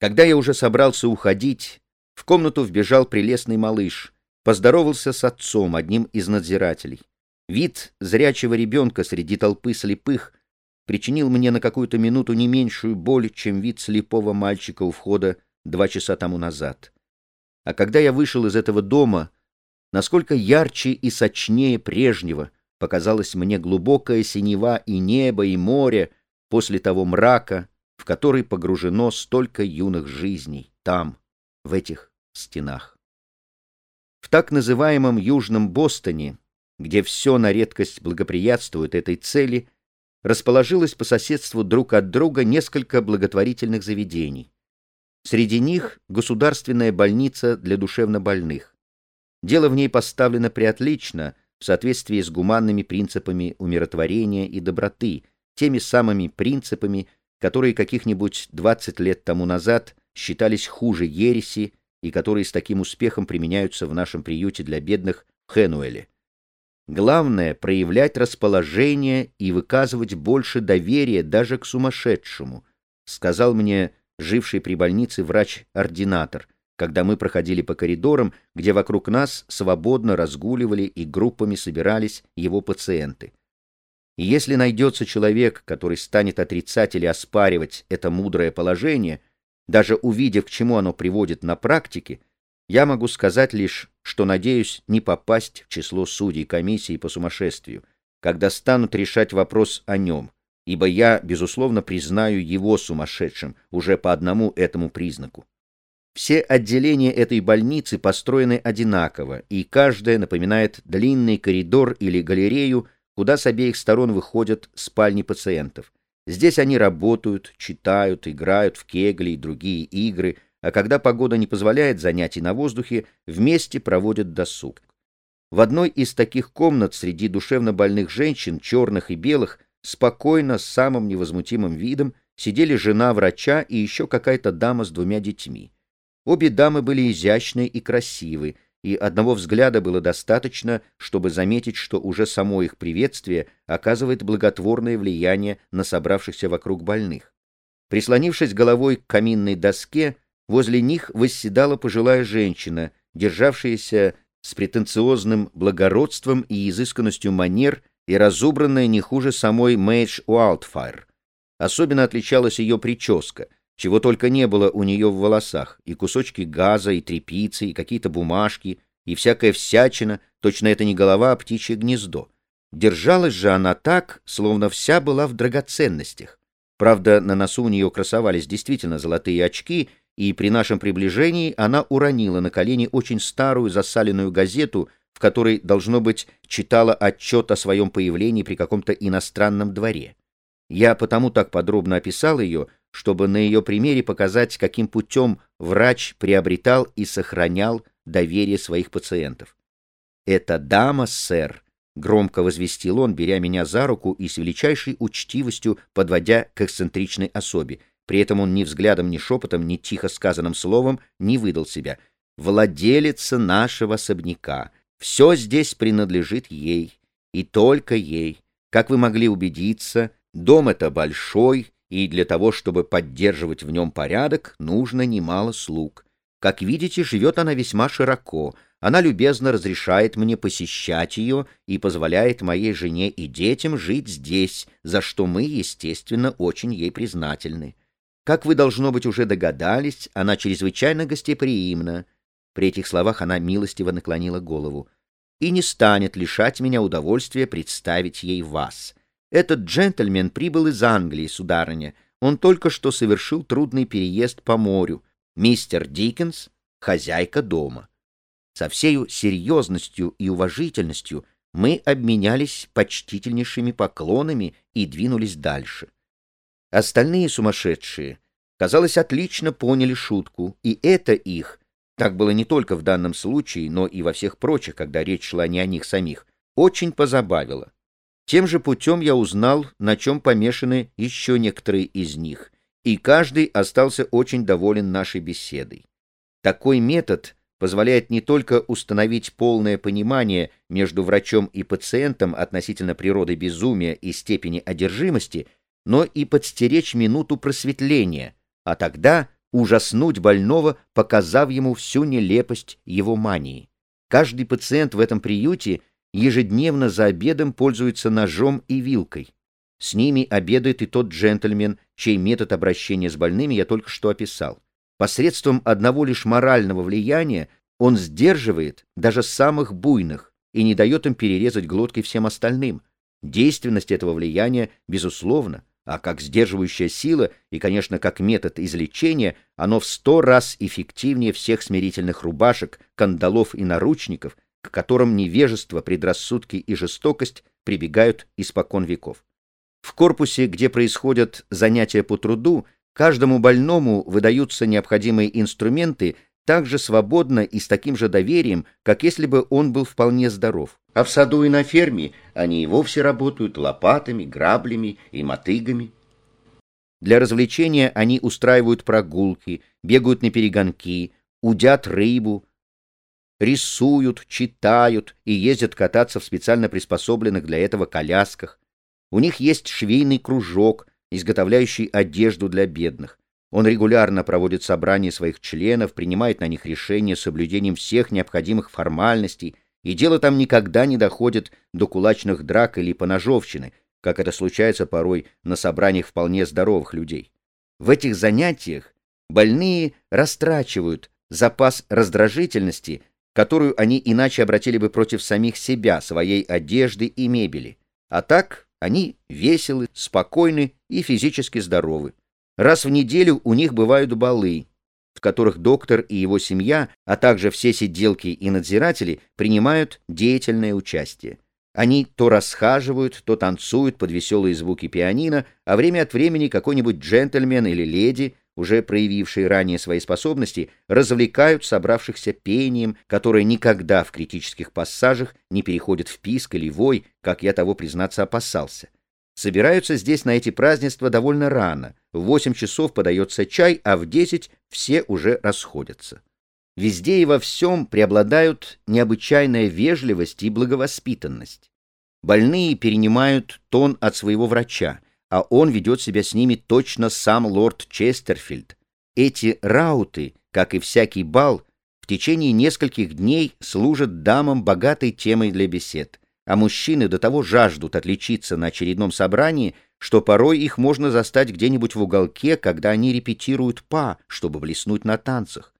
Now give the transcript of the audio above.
Когда я уже собрался уходить, в комнату вбежал прелестный малыш, поздоровался с отцом, одним из надзирателей. Вид зрячего ребенка среди толпы слепых причинил мне на какую-то минуту не меньшую боль, чем вид слепого мальчика у входа два часа тому назад. А когда я вышел из этого дома, насколько ярче и сочнее прежнего показалось мне глубокая синева и небо, и море после того мрака, в который погружено столько юных жизней там, в этих стенах. В так называемом Южном Бостоне, где все на редкость благоприятствует этой цели, расположилось по соседству друг от друга несколько благотворительных заведений. Среди них государственная больница для душевнобольных. Дело в ней поставлено приотлично, в соответствии с гуманными принципами умиротворения и доброты, теми самыми принципами, которые каких-нибудь 20 лет тому назад считались хуже ереси и которые с таким успехом применяются в нашем приюте для бедных в Хенуэле. Главное — проявлять расположение и выказывать больше доверия даже к сумасшедшему, сказал мне живший при больнице врач-ординатор, когда мы проходили по коридорам, где вокруг нас свободно разгуливали и группами собирались его пациенты. И если найдется человек, который станет отрицать или оспаривать это мудрое положение, даже увидев, к чему оно приводит на практике, я могу сказать лишь, что надеюсь не попасть в число судей комиссии по сумасшествию, когда станут решать вопрос о нем, ибо я, безусловно, признаю его сумасшедшим уже по одному этому признаку. Все отделения этой больницы построены одинаково, и каждое напоминает длинный коридор или галерею, куда с обеих сторон выходят спальни пациентов. Здесь они работают, читают, играют в кегли и другие игры, а когда погода не позволяет занятий на воздухе, вместе проводят досуг. В одной из таких комнат среди душевно больных женщин, черных и белых, спокойно, с самым невозмутимым видом, сидели жена врача и еще какая-то дама с двумя детьми. Обе дамы были изящны и красивы, и одного взгляда было достаточно, чтобы заметить, что уже само их приветствие оказывает благотворное влияние на собравшихся вокруг больных. Прислонившись головой к каминной доске, возле них восседала пожилая женщина, державшаяся с претенциозным благородством и изысканностью манер и разубранная не хуже самой Мэйдж Уайлдфайр. Особенно отличалась ее прическа — чего только не было у нее в волосах, и кусочки газа, и тряпицы, и какие-то бумажки, и всякая всячина, точно это не голова, а птичье гнездо. Держалась же она так, словно вся была в драгоценностях. Правда, на носу у нее красовались действительно золотые очки, и при нашем приближении она уронила на колени очень старую засаленную газету, в которой, должно быть, читала отчет о своем появлении при каком-то иностранном дворе. Я потому так подробно описал ее, чтобы на ее примере показать, каким путем врач приобретал и сохранял доверие своих пациентов. «Это дама, сэр», — громко возвестил он, беря меня за руку и с величайшей учтивостью подводя к эксцентричной особе. При этом он ни взглядом, ни шепотом, ни тихо сказанным словом не выдал себя. «Владелица нашего особняка. Все здесь принадлежит ей. И только ей. Как вы могли убедиться, дом это большой, и для того, чтобы поддерживать в нем порядок, нужно немало слуг. Как видите, живет она весьма широко. Она любезно разрешает мне посещать ее и позволяет моей жене и детям жить здесь, за что мы, естественно, очень ей признательны. Как вы, должно быть, уже догадались, она чрезвычайно гостеприимна. При этих словах она милостиво наклонила голову. И не станет лишать меня удовольствия представить ей вас. Этот джентльмен прибыл из Англии, сударыня. Он только что совершил трудный переезд по морю. Мистер Диккенс — хозяйка дома. Со всею серьезностью и уважительностью мы обменялись почтительнейшими поклонами и двинулись дальше. Остальные сумасшедшие, казалось, отлично поняли шутку, и это их, так было не только в данном случае, но и во всех прочих, когда речь шла не о них самих, очень позабавило. Тем же путем я узнал, на чем помешаны еще некоторые из них, и каждый остался очень доволен нашей беседой. Такой метод позволяет не только установить полное понимание между врачом и пациентом относительно природы безумия и степени одержимости, но и подстеречь минуту просветления, а тогда ужаснуть больного, показав ему всю нелепость его мании. Каждый пациент в этом приюте ежедневно за обедом пользуется ножом и вилкой. С ними обедает и тот джентльмен, чей метод обращения с больными я только что описал. Посредством одного лишь морального влияния он сдерживает даже самых буйных и не дает им перерезать глотки всем остальным. Действенность этого влияния безусловна, а как сдерживающая сила и, конечно, как метод излечения, оно в сто раз эффективнее всех смирительных рубашек, кандалов и наручников, к которым невежество, предрассудки и жестокость прибегают испокон веков. В корпусе, где происходят занятия по труду, каждому больному выдаются необходимые инструменты так же свободно и с таким же доверием, как если бы он был вполне здоров. А в саду и на ферме они и вовсе работают лопатами, граблями и мотыгами. Для развлечения они устраивают прогулки, бегают на перегонки, удят рыбу, рисуют, читают и ездят кататься в специально приспособленных для этого колясках. У них есть швейный кружок, изготовляющий одежду для бедных. Он регулярно проводит собрания своих членов, принимает на них решения с соблюдением всех необходимых формальностей, и дело там никогда не доходит до кулачных драк или поножовщины, как это случается порой на собраниях вполне здоровых людей. В этих занятиях больные растрачивают запас раздражительности, которую они иначе обратили бы против самих себя, своей одежды и мебели. А так они веселы, спокойны и физически здоровы. Раз в неделю у них бывают балы, в которых доктор и его семья, а также все сиделки и надзиратели принимают деятельное участие. Они то расхаживают, то танцуют под веселые звуки пианино, а время от времени какой-нибудь джентльмен или леди, уже проявившие ранее свои способности, развлекают собравшихся пением, которое никогда в критических пассажах не переходит в писк или вой, как я того, признаться, опасался. Собираются здесь на эти празднества довольно рано. В 8 часов подается чай, а в 10 все уже расходятся. Везде и во всем преобладают необычайная вежливость и благовоспитанность. Больные перенимают тон от своего врача, а он ведет себя с ними точно сам лорд Честерфильд. Эти рауты, как и всякий бал, в течение нескольких дней служат дамам богатой темой для бесед а мужчины до того жаждут отличиться на очередном собрании, что порой их можно застать где-нибудь в уголке, когда они репетируют па, чтобы блеснуть на танцах.